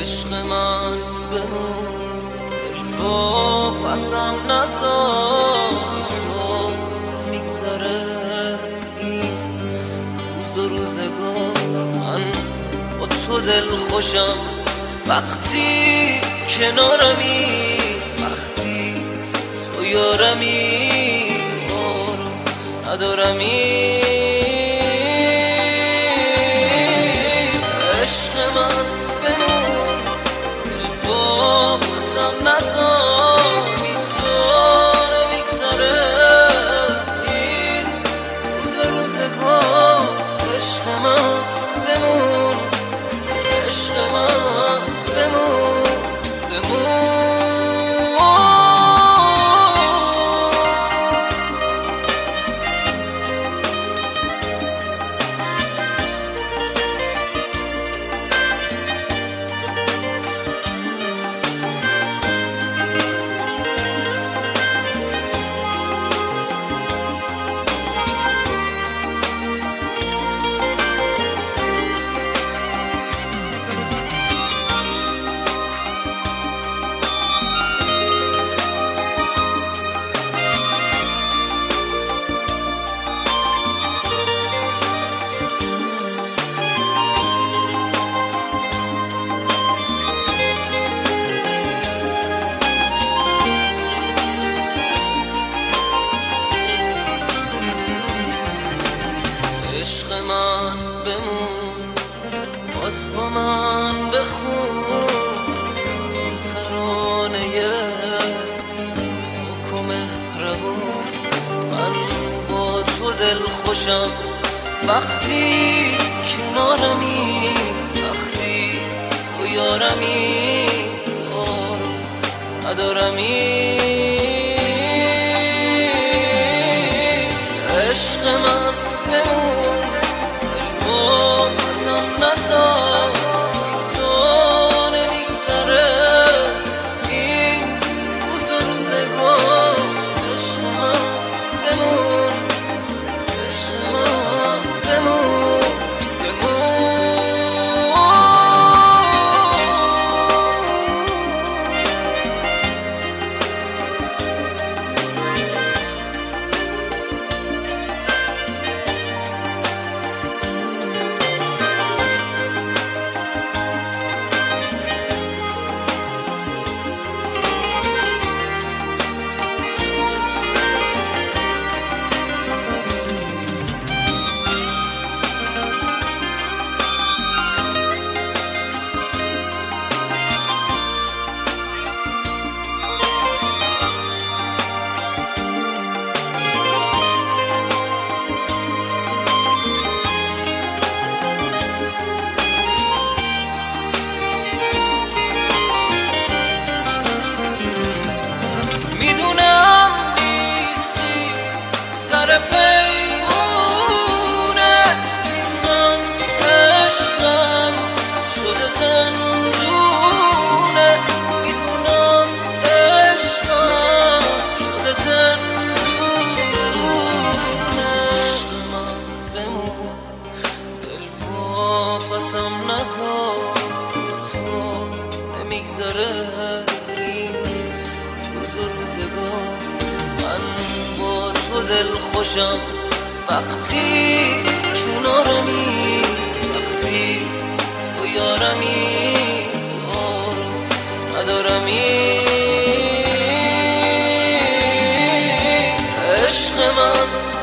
عشق من بمون. دل پسم نزار. تو نمیگذره این روز و روزگار. من با تو دل خوشم وقتی کنارمی وقتی تو یارمی. تو رو ندارمی. عشق باز با من بخون ترانه پاک و مهربون من با تو دل خوشم وقتی کنارمی وقتی تو یارمی تو رو ندارمی. دل خوشم وقتی کنارمی وقتی تو یارمی تو رو ندارمی. عشق من